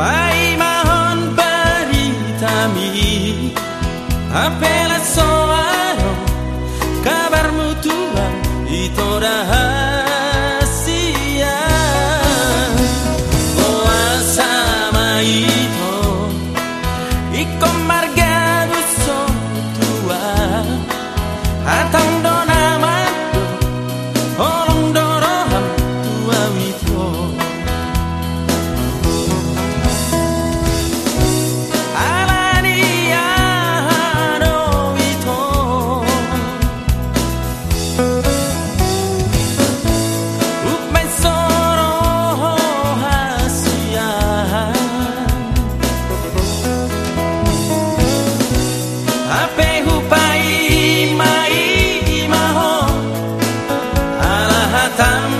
Pai mahon peritami Apela soaro Kabarmu Tuhan Itu rahasia. Boa sama itu Iko marga buso tua. Hatang dona matu Olong doroham tua mito tan